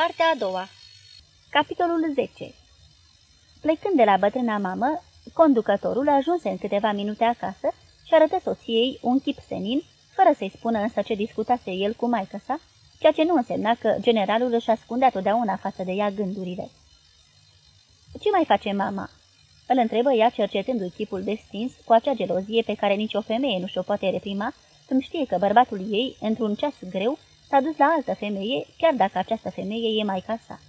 Partea a doua Capitolul 10 Plecând de la bătrâna mamă, conducătorul ajunse în câteva minute acasă și arătă soției un chip senin, fără să-i spună însă ce discutase el cu maică sa, ceea ce nu însemna că generalul își ascundea totdeauna față de ea gândurile. Ce mai face mama?" îl întrebă ea cercetându-i chipul destins cu acea gelozie pe care nicio femeie nu și-o poate reprima când știe că bărbatul ei, într-un ceas greu, s-a dus la altă femeie, chiar dacă această femeie e maica sa.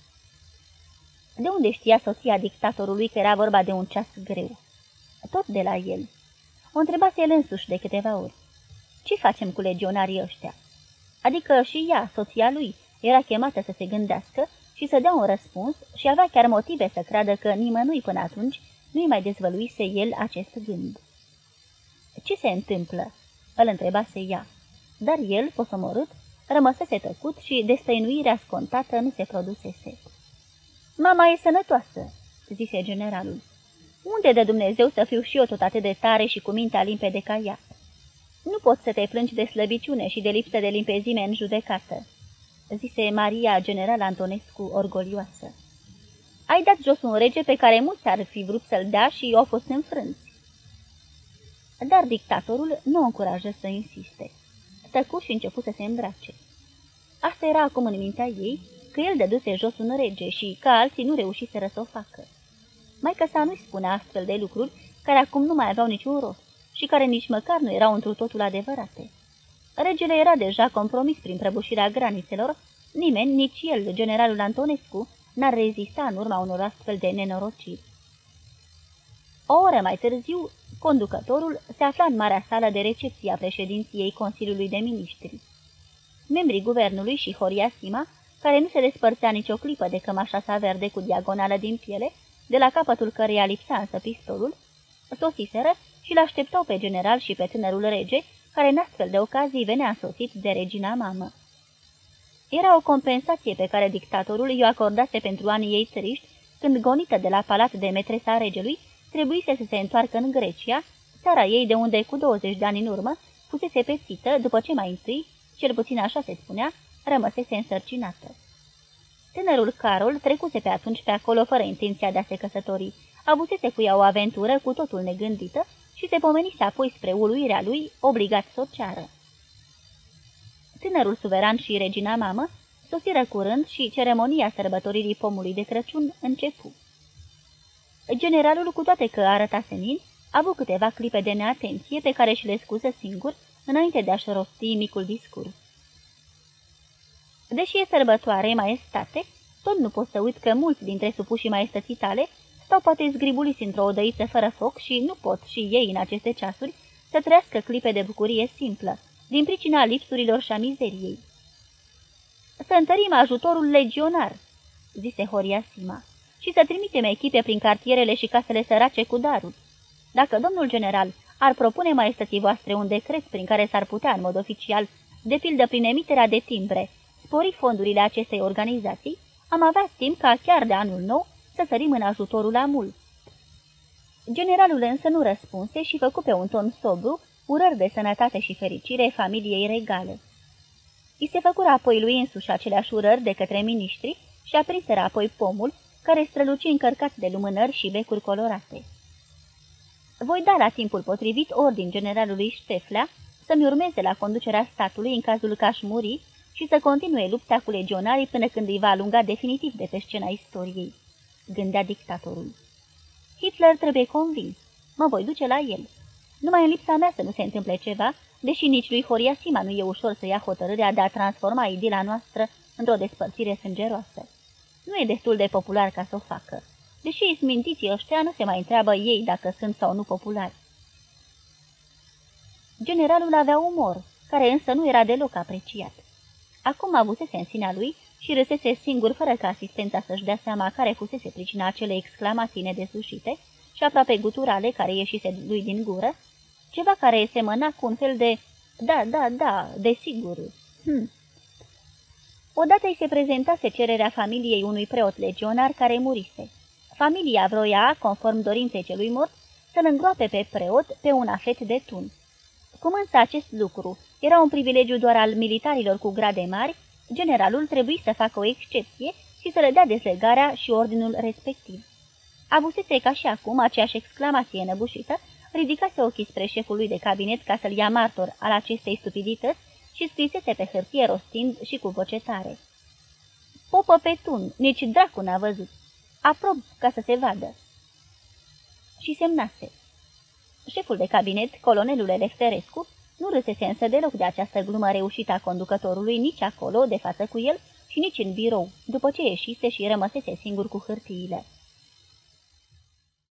De unde știa soția dictatorului că era vorba de un ceas greu? Tot de la el. O întrebase el însuși de câteva ori. Ce facem cu legionarii ăștia? Adică și ea, soția lui, era chemată să se gândească și să dea un răspuns și avea chiar motive să creadă că nimănui până atunci nu-i mai dezvăluise el acest gând. Ce se întâmplă?" îl întrebase ea, dar el, posomorât, rămăsese tăcut și destăinuirea scontată nu se produsese. Mama e sănătoasă," zise generalul. Unde de Dumnezeu să fiu și eu tot atât de tare și cu mintea limpede ca ea? Nu poți să te plângi de slăbiciune și de lipsă de limpezime în judecată," zise Maria general Antonescu orgolioasă. Ai dat jos un rege pe care mulți ar fi vrut să-l dea și au fost înfrânți." Dar dictatorul nu o încurajă să insiste. Tăcu și început să se îmbrace. Asta era acum în mintea ei, că el dăduse jos un rege și că alții nu reușiseră să o facă. Maica sa nu-i spunea astfel de lucruri care acum nu mai aveau niciun rost și care nici măcar nu erau întru totul adevărate. Regele era deja compromis prin prăbușirea granițelor, nimeni, nici el, generalul Antonescu, n-ar rezista în urma unor astfel de nenorociri. O oră mai târziu, conducătorul se afla în marea sală de recepție a președinției Consiliului de Ministri. Membrii guvernului și Horia Sima, care nu se despărțea nicio clipă de cămașa sa verde cu diagonală din piele, de la capătul căreia lipsa însă pistolul, sosiseră și l-așteptau pe general și pe tânărul rege, care în astfel de ocazii venea însoțit de regina mamă. Era o compensație pe care dictatorul i-o acordase pentru anii ei triști, când, gonită de la palat de metresa regelui, trebuise să se întoarcă în Grecia, țara ei de unde, cu 20 de ani în urmă, fusese pețită, după ce mai întâi, cel puțin așa se spunea, rămăsese însărcinată. Tânărul Carol trecuse pe atunci pe acolo fără intenția de a se căsători, avusese cu ea o aventură cu totul negândită și se pomenise apoi spre uluirea lui, obligat să o ceară. Tânărul suveran și regina mamă sosiră curând și ceremonia sărbătoririi pomului de Crăciun începu. Generalul, cu toate că arăta senin, a avut câteva clipe de neatenție pe care și le scuză singur, înainte de a-și rosti micul discurs. Deși e sărbătoare, maestate, tot nu pot să uit că mulți dintre supușii maestății tale stau poate zgribuliți într-o odăiță fără foc și nu pot și ei în aceste ceasuri să trăiască clipe de bucurie simplă, din pricina lipsurilor și a mizeriei. Să întărim ajutorul legionar, zise Horia Sima, și să trimitem echipe prin cartierele și casele sărace cu daruri. Dacă domnul general ar propune maestății voastre un decret prin care s-ar putea, în mod oficial, de pildă prin emiterea de timbre, spori fondurile acestei organizații, am avea timp ca chiar de anul nou să sărim în ajutorul la mult. Generalul însă nu răspunse și făcu pe un ton sobru urări de sănătate și fericire familiei regale. I se făcură apoi lui însuși aceleași urări de către miniștri și aprinseră apoi pomul, care străluci încărcat de lumânări și becuri colorate. Voi da la timpul potrivit ordin generalului Șteflea să-mi urmeze la conducerea statului în cazul că aș muri și să continue lupta cu legionarii până când îi va alunga definitiv de pe scena istoriei, gândea dictatorul. Hitler trebuie convins. Mă voi duce la el. Numai în lipsa mea să nu se întâmple ceva, deși nici lui Horia Sima nu e ușor să ia hotărârea de a transforma idila noastră într-o despărțire sângeroasă. Nu e destul de popular ca să o facă. Deși smintiții ăștia nu se mai întreabă ei dacă sunt sau nu populari. Generalul avea umor, care însă nu era deloc apreciat. Acum avusese în sinea lui și râsese singur fără ca asistența să-și dea seama care fusese pricina acelei exclamații nedesușite și aproape guturale care ieșise lui din gură, ceva care semăna cu un fel de da, da, da, desigur. Hm. Odată îi se prezentase cererea familiei unui preot legionar care murise. Familia vroia, conform dorinței celui mort, să-l îngroape pe preot pe un afet de tun. Cum însă acest lucru era un privilegiu doar al militarilor cu grade mari, Generalul trebuie să facă o excepție și să le dea dezlegarea și ordinul respectiv. Avusese ca și acum aceeași exclamație înăbușită, ridicase ochii spre șeful lui de cabinet ca să-l ia martor al acestei stupidități și scrisese pe hârtie rostind și cu voce tare. Popă pe tun, nici dracu n-a văzut. Aprob ca să se vadă. Și semnase. Șeful de cabinet, colonelul Elefterescu, nu râsese însă deloc de această glumă reușită a conducătorului nici acolo, de față cu el, și nici în birou, după ce ieșise și rămăsese singur cu hârtiile.